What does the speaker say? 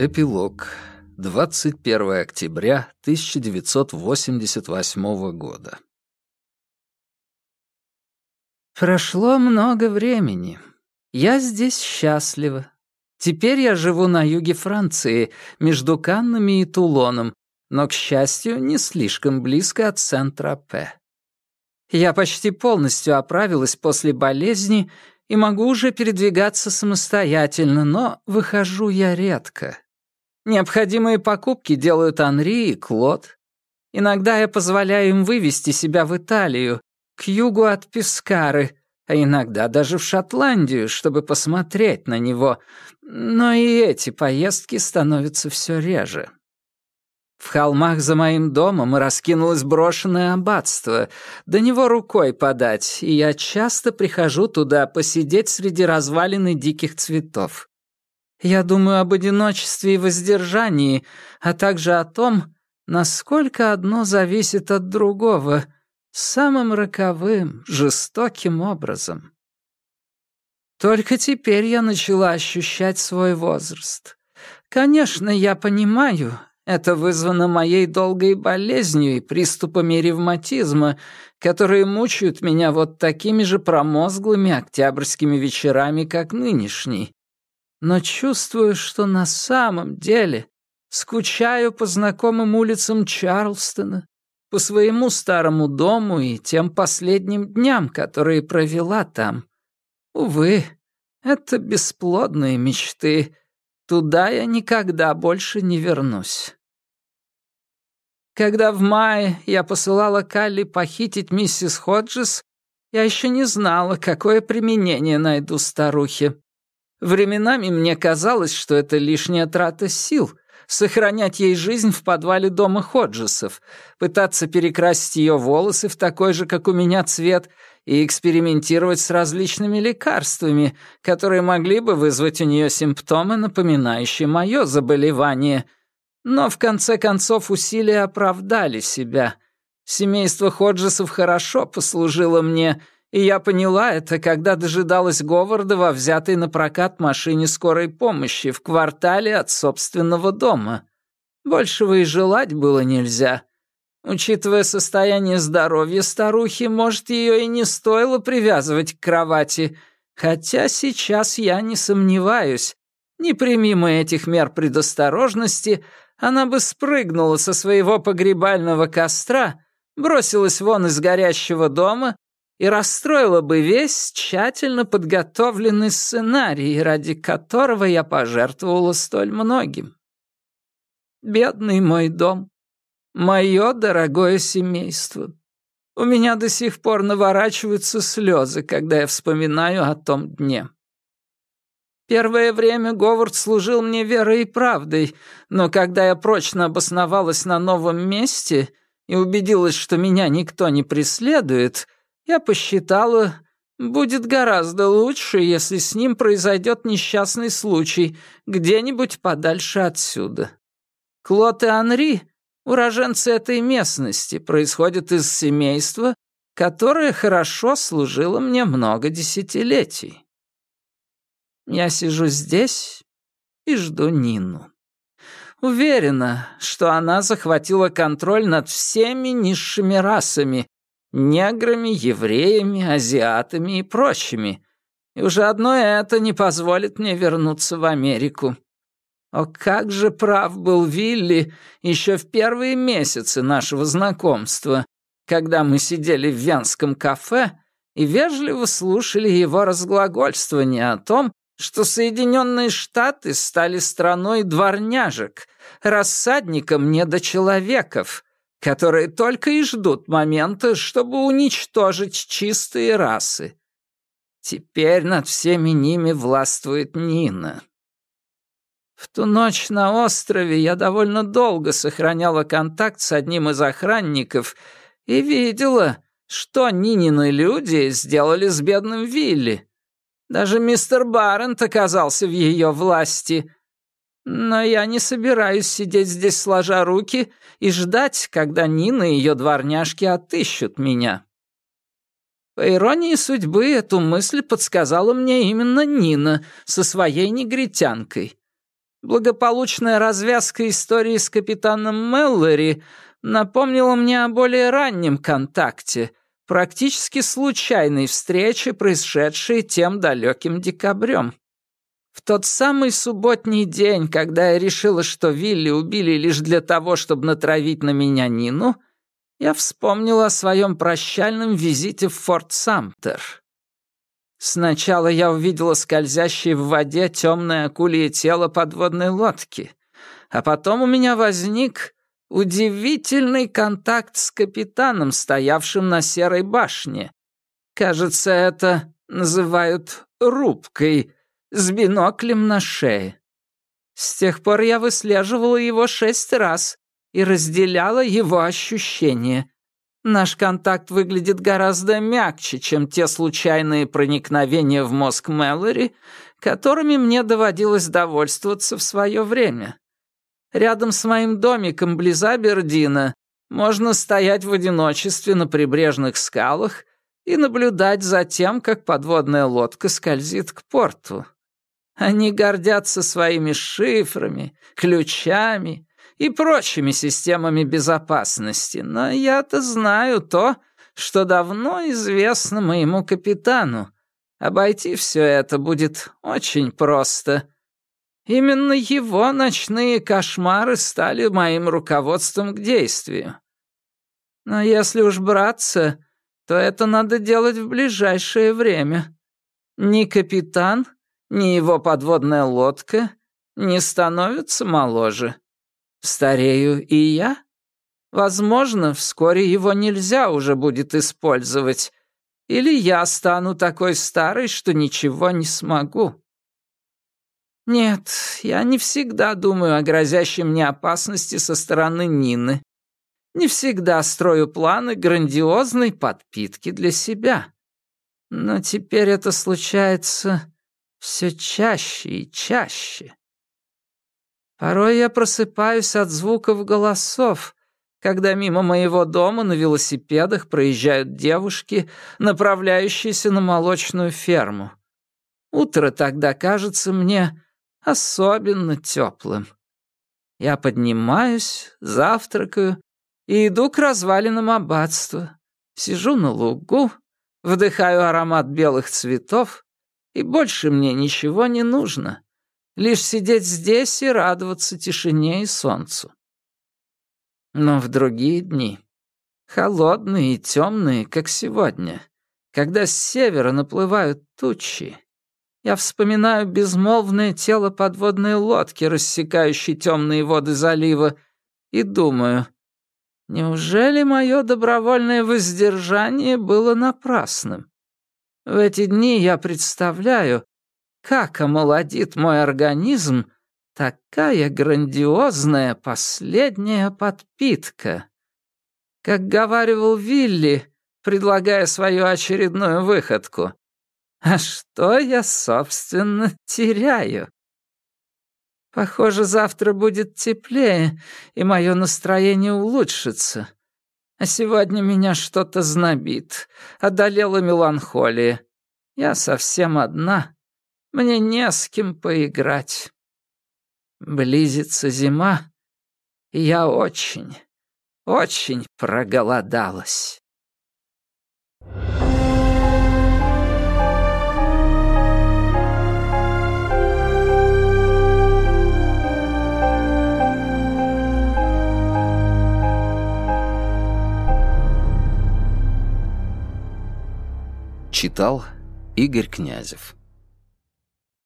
Эпилог. 21 октября 1988 года. Прошло много времени. Я здесь счастлива. Теперь я живу на юге Франции, между Каннами и Тулоном, но, к счастью, не слишком близко от Сент-Тропе. Я почти полностью оправилась после болезни и могу уже передвигаться самостоятельно, но выхожу я редко. Необходимые покупки делают Анри и Клод. Иногда я позволяю им вывести себя в Италию, к югу от Пискары, а иногда даже в Шотландию, чтобы посмотреть на него, но и эти поездки становятся все реже. В холмах за моим домом раскинулось брошенное аббатство, до него рукой подать, и я часто прихожу туда посидеть среди развалин и диких цветов. Я думаю об одиночестве и воздержании, а также о том, насколько одно зависит от другого самым роковым, жестоким образом. Только теперь я начала ощущать свой возраст. Конечно, я понимаю, это вызвано моей долгой болезнью и приступами ревматизма, которые мучают меня вот такими же промозглыми октябрьскими вечерами, как нынешний но чувствую, что на самом деле скучаю по знакомым улицам Чарлстона, по своему старому дому и тем последним дням, которые провела там. Увы, это бесплодные мечты. Туда я никогда больше не вернусь. Когда в мае я посылала Калли похитить миссис Ходжес, я еще не знала, какое применение найду старухе. Временами мне казалось, что это лишняя трата сил — сохранять ей жизнь в подвале дома Ходжесов, пытаться перекрасить ее волосы в такой же, как у меня, цвет и экспериментировать с различными лекарствами, которые могли бы вызвать у нее симптомы, напоминающие мое заболевание. Но в конце концов усилия оправдали себя. Семейство Ходжесов хорошо послужило мне — и я поняла это, когда дожидалась Говарда во взятой на прокат машине скорой помощи в квартале от собственного дома. Большего и желать было нельзя. Учитывая состояние здоровья старухи, может, ее и не стоило привязывать к кровати, хотя сейчас я не сомневаюсь. Не прими этих мер предосторожности, она бы спрыгнула со своего погребального костра, бросилась вон из горящего дома и расстроила бы весь тщательно подготовленный сценарий, ради которого я пожертвовала столь многим. Бедный мой дом, мое дорогое семейство. У меня до сих пор наворачиваются слезы, когда я вспоминаю о том дне. Первое время Говард служил мне верой и правдой, но когда я прочно обосновалась на новом месте и убедилась, что меня никто не преследует — я посчитала, будет гораздо лучше, если с ним произойдет несчастный случай где-нибудь подальше отсюда. Клод и Анри, уроженцы этой местности, происходят из семейства, которое хорошо служило мне много десятилетий. Я сижу здесь и жду Нину. Уверена, что она захватила контроль над всеми низшими расами, неграми, евреями, азиатами и прочими. И уже одно это не позволит мне вернуться в Америку. О, как же прав был Вилли еще в первые месяцы нашего знакомства, когда мы сидели в венском кафе и вежливо слушали его разглагольствование о том, что Соединенные Штаты стали страной дворняжек, рассадником недочеловеков, которые только и ждут момента, чтобы уничтожить чистые расы. Теперь над всеми ними властвует Нина. В ту ночь на острове я довольно долго сохраняла контакт с одним из охранников и видела, что Нинины люди сделали с бедным Вилли. Даже мистер Баррент оказался в ее власти — но я не собираюсь сидеть здесь сложа руки и ждать, когда Нина и ее дворняжки отыщут меня. По иронии судьбы, эту мысль подсказала мне именно Нина со своей негритянкой. Благополучная развязка истории с капитаном Меллори напомнила мне о более раннем контакте, практически случайной встрече, происшедшей тем далеким декабрем. В тот самый субботний день, когда я решила, что Вилли убили лишь для того, чтобы натравить на меня Нину, я вспомнила о своем прощальном визите в Форт Самтер. Сначала я увидела скользящее в воде темное акулье тело подводной лодки, а потом у меня возник удивительный контакт с капитаном, стоявшим на серой башне. Кажется, это называют рубкой, с биноклем на шее. С тех пор я выслеживала его шесть раз, и разделяла его ощущения. Наш контакт выглядит гораздо мягче, чем те случайные проникновения в мозг Мэлори, которыми мне доводилось довольствоваться в свое время. Рядом с моим домиком близ Абердина можно стоять в одиночестве на прибрежных скалах и наблюдать за тем, как подводная лодка скользит к порту. Они гордятся своими шифрами, ключами и прочими системами безопасности, но я-то знаю то, что давно известно моему капитану. Обойти все это будет очень просто. Именно его ночные кошмары стали моим руководством к действию. Но если уж браться, то это надо делать в ближайшее время. Ни капитан, ни его подводная лодка не становятся моложе. Старею и я? Возможно, вскоре его нельзя уже будет использовать. Или я стану такой старой, что ничего не смогу. Нет, я не всегда думаю о грозящей мне опасности со стороны Нины. Не всегда строю планы грандиозной подпитки для себя. Но теперь это случается все чаще и чаще. Порой я просыпаюсь от звуков голосов, когда мимо моего дома на велосипедах проезжают девушки, направляющиеся на молочную ферму. Утро тогда кажется мне особенно теплым. Я поднимаюсь, завтракаю и иду к развалинам аббатства. Сижу на лугу, вдыхаю аромат белых цветов, и больше мне ничего не нужно лишь сидеть здесь и радоваться тишине и солнцу. Но в другие дни, холодные и темные, как сегодня, когда с севера наплывают тучи, я вспоминаю безмолвное тело подводной лодки, рассекающей темные воды залива, и думаю, неужели мое добровольное воздержание было напрасным? В эти дни я представляю, как омолодит мой организм такая грандиозная последняя подпитка. Как говаривал Вилли, предлагая свою очередную выходку. А что я, собственно, теряю? Похоже, завтра будет теплее, и мое настроение улучшится. А сегодня меня что-то знобит, одолела меланхолия. Я совсем одна. Мне не с кем поиграть. Близится зима, и я очень, очень проголодалась. Читал Игорь Князев